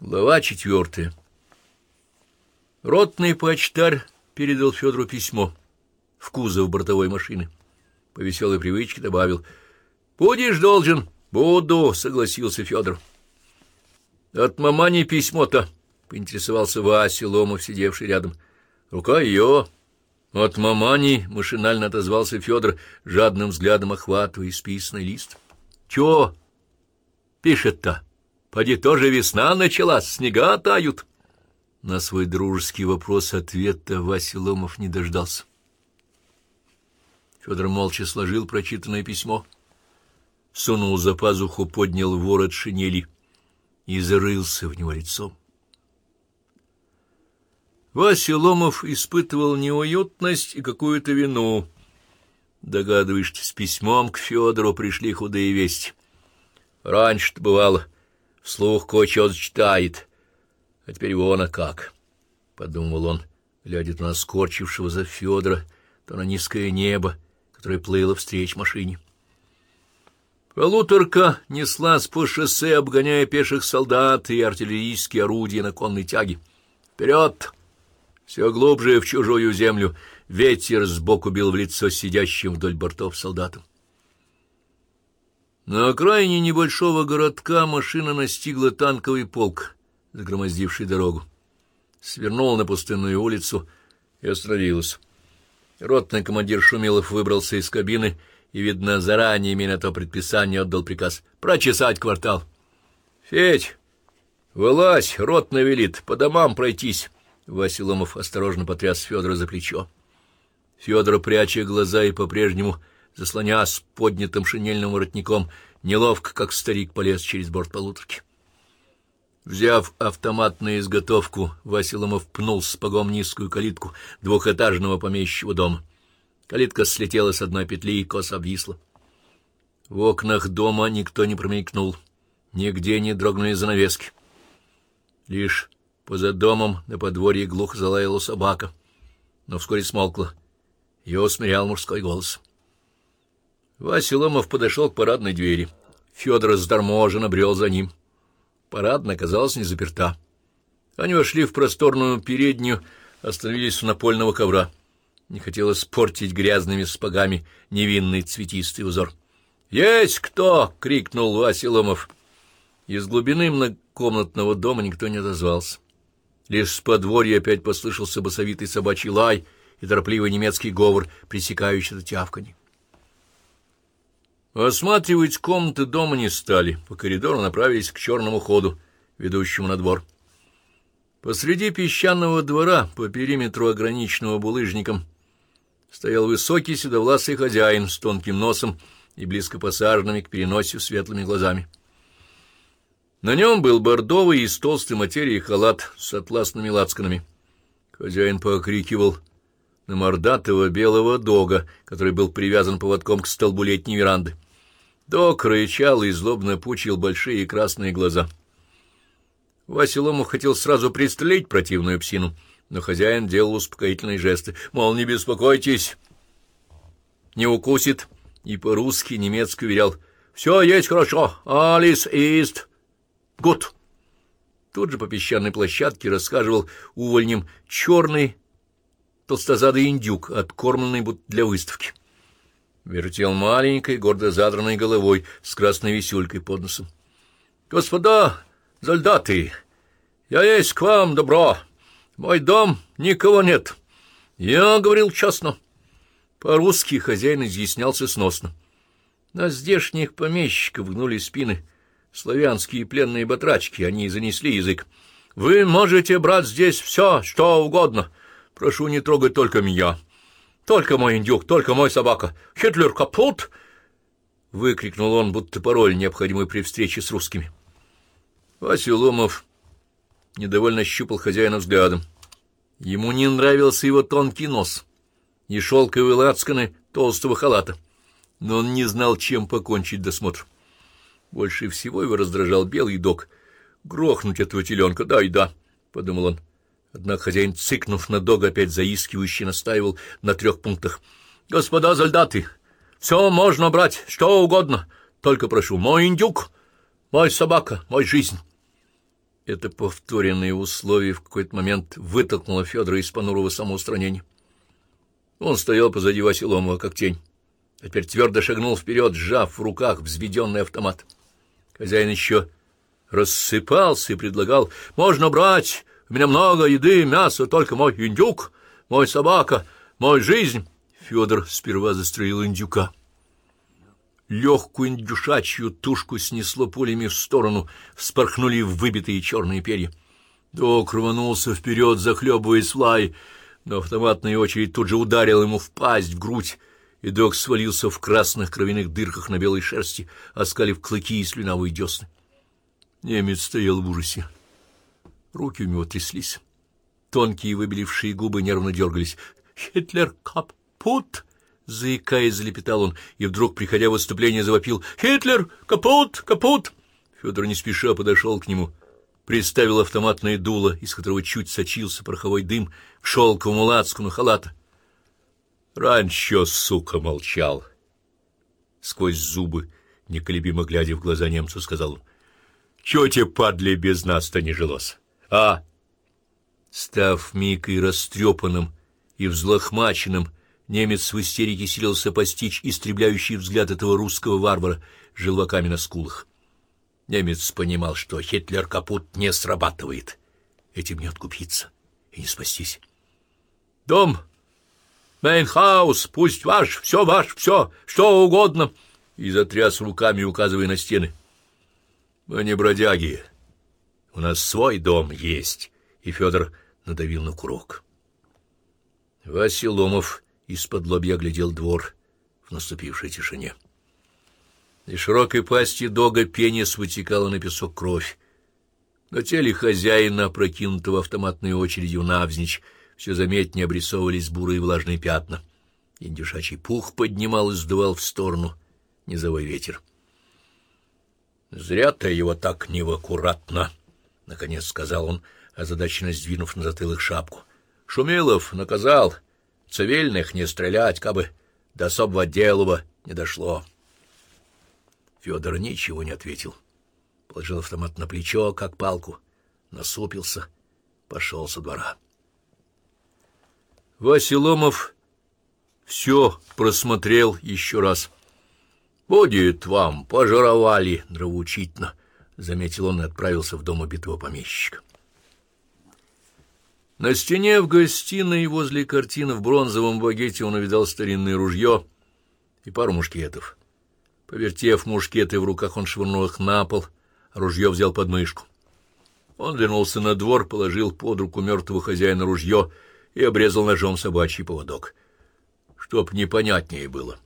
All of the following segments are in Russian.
Глава четвертая. Ротный почтарь передал Федору письмо в кузов бортовой машины. По веселой привычке добавил. — Будешь должен? — Буду, — согласился Федор. — От мамани письмо-то, — поинтересовался Вася Ломов, сидевший рядом. — Рука ее. — От мамани, — машинально отозвался Федор, жадным взглядом охватывая исписанный лист. — Чего пишет-то? — Поди тоже весна началась, снега тают. На свой дружеский вопрос ответа Вася Ломов не дождался. Федор молча сложил прочитанное письмо, сунул за пазуху, поднял ворот шинели и зарылся в него лицом. Вася Ломов испытывал неуютность и какую-то вину. Догадываешься, с письмом к Федору пришли худые вести. Раньше-то бывало — вслух кое-что читает. А теперь вон, а как, — подумал он, глядя то на скорчившего за Федора, то на низкое небо, которое плыло встреч машине. Полуторка неслась по шоссе, обгоняя пеших солдат и артиллерийские орудия на конной тяге. Вперед! Все глубже в чужую землю ветер сбоку бил в лицо сидящим вдоль бортов солдатам. На окраине небольшого городка машина настигла танковый полк, загромоздивший дорогу. Свернула на пустынную улицу и остановилась. Ротный командир Шумилов выбрался из кабины и, видно, заранее, имея на то предписание, отдал приказ прочесать квартал. — Федь, вылазь, ротный велит, по домам пройтись. Вася Ломов осторожно потряс Федора за плечо. Федор, пряча глаза и по-прежнему заслоня с поднятым шинельным воротником, неловко, как старик, полез через борт полуторки. Взяв автомат на изготовку, Вася Ломов пнул спагом низкую калитку двухэтажного помещичьего дома. Калитка слетела с одной петли и косо обвисла. В окнах дома никто не промелькнул, нигде не дрогнули занавески. Лишь поза домом на подворье глухо залаяла собака, но вскоре смолкла. Ее усмирял мужской голос. — Вася Ломов подошел к парадной двери. Федор сторможенно брел за ним. Парадная оказалась не заперта. Они вошли в просторную переднюю, остановились у напольного ковра. Не хотелось портить грязными спагами невинный цветистый узор. «Есть кто!» — крикнул Вася Ломов. Из глубины многокомнатного дома никто не отозвался. Лишь с подворья опять послышался басовитый собачий лай и торопливый немецкий говор, пресекающий это тявканье. Осматривать комнаты дома не стали, по коридору направились к черному ходу, ведущему на двор. Посреди песчаного двора, по периметру ограниченного булыжником, стоял высокий седовласый хозяин с тонким носом и близко посаженными к переносе светлыми глазами. На нем был бордовый из толстой материи халат с атласными лацканами. Хозяин покрикивал на мордатого белого дога, который был привязан поводком к столбу летней веранды. Дог рычал и злобно пучил большие красные глаза. Вася Ломов хотел сразу пристрелить противную псину, но хозяин делал успокоительные жесты, мол, не беспокойтесь, не укусит, и по-русски немецки уверял, «Все есть хорошо, Алис ист гуд». Тут же по песчаной площадке рассказывал увольнем черный толстозадый индюк, откормленный будто для выставки. Вертел маленькой, гордо задранной головой с красной висюлькой под носом. — Господа, солдаты, я есть к вам добро. Мой дом никого нет. Я говорил честно. По-русски хозяин изъяснялся сносно. На здешних помещиков гнули спины славянские пленные батрачки, они занесли язык. Вы можете брать здесь все, что угодно, Прошу не трогать только меня. Только мой индюк, только мой собака. Хитлер капут! — выкрикнул он, будто пароль, необходимый при встрече с русскими. Вася Ломов недовольно щупал хозяина взглядом. Ему не нравился его тонкий нос и шелковые лацканы толстого халата, но он не знал, чем покончить досмотр. Больше всего его раздражал белый док. «Грохнуть этого теленка, да и да», — подумал он. Однако хозяин, цыкнув на дога, опять заискивающе настаивал на трех пунктах. — Господа солдаты, все можно брать, что угодно, только прошу, мой индюк, мой собака, мой жизнь. — Это повторенные условия в какой-то момент вытолкнуло Федора из понурого самоустранения. Он стоял позади Василомова, как тень, а теперь твердо шагнул вперед, сжав в руках взведенный автомат. Хозяин еще рассыпался и предлагал, «Можно брать, у меня много еды, мяса, только мой индюк, мой собака, мой жизнь». Федор сперва застрелил индюка. Легкую индюшачью тушку снесло пулями в сторону, вспорхнули выбитые черные перья. Док рванулся вперед, захлебываясь лай, но автоматная очередь тут же ударила ему в пасть, в грудь, и док свалился в красных кровяных дырках на белой шерсти, оскалив клыки и слюнавые десны. Немец стоял в ужасе. Руки у него тряслись. Тонкие выбелевшие губы нервно дергались. «Хитлер капут!» Заикаясь, залепетал он, и вдруг, приходя в исступление, завопил «Хитлер! Капут! Капут!» Федор не спеша подошел к нему, приставил автоматное дуло, из которого чуть сочился пороховой дым, к шелковому лацкану халата. Раньше, сука, молчал. Сквозь зубы, неколебимо глядя в глаза немцу, сказал он, «Чего тебе, падли, без нас-то не жилось? А?» Став микой растрепанным и взлохмаченным, Немец в истерике силился постичь истребляющий взгляд этого русского варвара желваками на скулах. Немец понимал, что Хитлер капут не срабатывает. Этим не откупиться и не спастись. «Дом, mein Haus, пусть ваш, все ваш, все, что угодно!» И затряс руками, указывая на стены. «Мы не бродяги. У нас свой дом есть». И Федор надавил на курок. Вася Ломов из-под лобья глядел двор в наступившей тишине. Из широкой пасти дога пенис вытекала на песок кровь. На теле хозяина, прокинутого автоматной очередью навзничь, все заметнее обрисовывались бурые влажные пятна. Индюшачий пух поднимал и сдувал в сторону низовой ветер. — Зря ты его так неваккуратно, — наконец сказал он, озадаченно сдвинув на затылок шапку. — Шумилов наказал. — цивильных не стрелять, кабы до особого делова не дошло. Федор ничего не ответил. Положил автомат на плечо, как палку, насупился, пошел со двора. Вася Ломов все просмотрел еще раз. «Будет вам, пожаровали, нравоучительно», — заметил он и отправился в дом убитого помещика. На стене в гостиной возле картины в бронзовом багете он увидал старинное ружье и пару мушкетов. Повертев мушкеты в руках, он швырнул их на пол, а ружье взял под мышку. Он вернулся на двор, положил под руку мертвого хозяина ружье и обрезал ножом собачий поводок. Чтоб непонятнее было.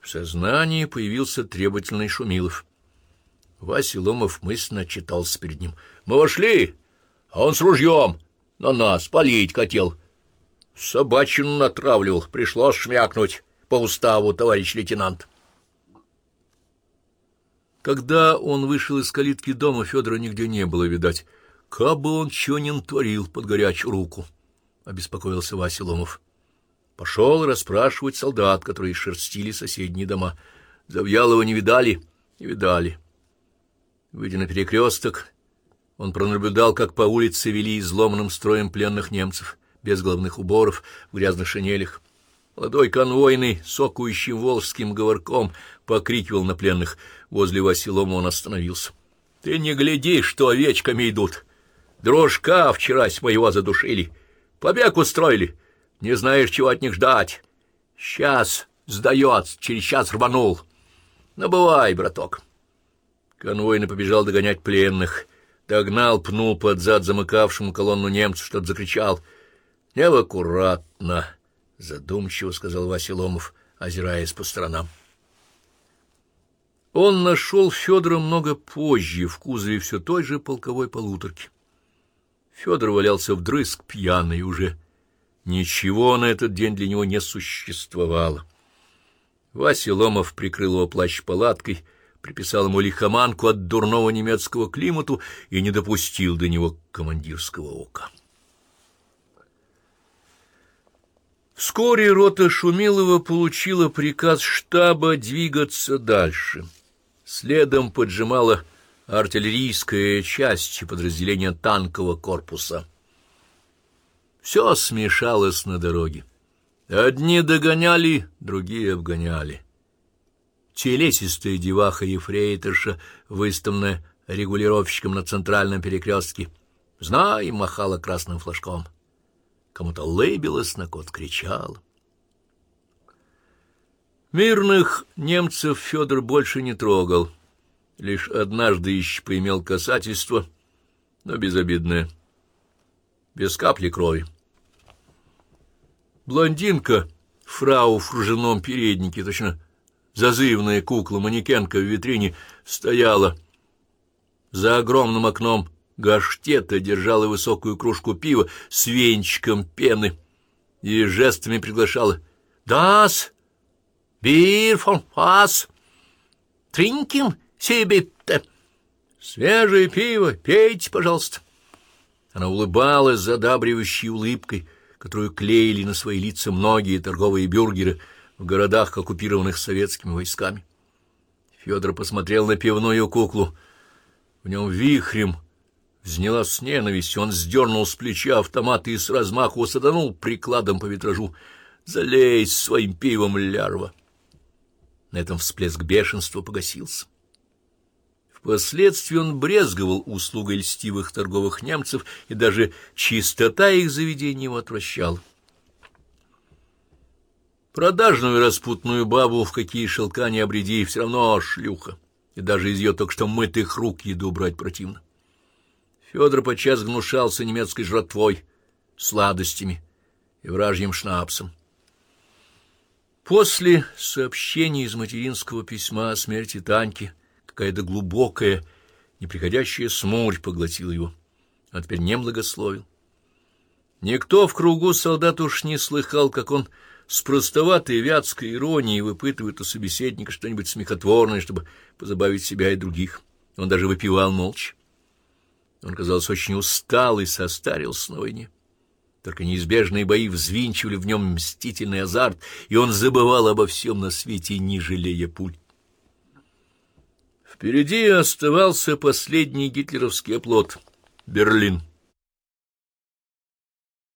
В сознании появился требовательный Шумилов. Вася Ломов мысленно читался перед ним. «Мы вошли, а он с ружьем!» на нас полить хотел. Собачину натравливал, пришлось шмякнуть по уставу, товарищ лейтенант. Когда он вышел из калитки дома, Федора нигде не было видать. Как бы он чего не натворил под горячую руку, — обеспокоился Вася Ломов. Пошел расспрашивать солдат, которые шерстили соседние дома. Завьялова не видали? Не видали. Выйдя на перекресток, он пронаблюдал, как по улице вели изломанным строем пленных немцев, без головных уборов, в грязных шинелях. Молодой конвойный, сокующим волжским говорком, покрикивал на пленных. Возле Василома он остановился. — Ты не гляди, что овечками идут. Дружка вчера с моего задушили. Побег устроили. Не знаешь, чего от них ждать. Сейчас сдается, через час рванул. Ну, бывай, браток. Конвойный побежал догонять пленных — Догнал, пнул под зад замыкавшему колонну немцу, что-то закричал. — Неваккуратно, — задумчиво сказал Вася Ломов, озираясь по сторонам. Он нашел Федора много позже, в кузове все той же полковой полуторки. Федор валялся вдрызг пьяный уже. Ничего на этот день для него не существовало. Вася Ломов прикрыл его плащ палаткой — приписал ему лихоманку от дурного немецкого климату и не допустил до него командирского ока. Вскоре рота Шумилова получила приказ штаба двигаться дальше. Следом поджимала артиллерийская часть и подразделение танкового корпуса. Все смешалось на дороге. Одни догоняли, другие обгоняли. Телесистая деваха ефрейторша, выставленная регулировщиком на центральном перекрестке, знай, махала красным флажком. Кому-то лыбилась, на кот кричал. Мирных немцев Федор больше не трогал. Лишь однажды еще поимел касательство, но безобидное, без капли крови. Блондинка, фрау в кружевном переднике, точно зазывная кукла-манекенка в витрине, стояла за огромным окном гаштета, держала высокую кружку пива с венчиком пены и жестами приглашала «Дас! Бир фон фас! Тринкин себе-то! Свежее пиво, пейте, пожалуйста!» Она улыбалась задабривающей улыбкой, которую клеили на свои лица многие торговые бюргеры в городах, оккупированных советскими войсками. Федор посмотрел на пивную куклу. В нем вихрем взнялась ненависть. Он сдернул с плеча автомат и с размаху саданул прикладом по витражу. «Залезь своим пивом, лярва!» На этом всплеск бешенства погасился. Впоследствии он брезговал услугой льстивых торговых немцев, и даже чистота их заведения его отвращала. Продажную распутную бабу в какие шелка не обреди, все равно шлюха, и даже из ее только что мытых рук еду брать противно. Федор подчас гнушался немецкой жратвой, сладостями и вражьим шнапсом. После сообщения из материнского письма о смерти Таньки какая-то глубокая, неприходящая смурь поглотила его, а теперь не благословил. Никто в кругу солдат уж не слыхал, как он с простоватой вятской иронией выпытывает у собеседника что-нибудь смехотворное, чтобы позабавить себя и других. Он даже выпивал молча. Он, казалось, очень устал и состарился на войне. Только неизбежные бои взвинчивали в нем мстительный азарт, и он забывал обо всем на свете, не жалея пуль. Впереди оставался последний гитлеровский оплот — Берлин.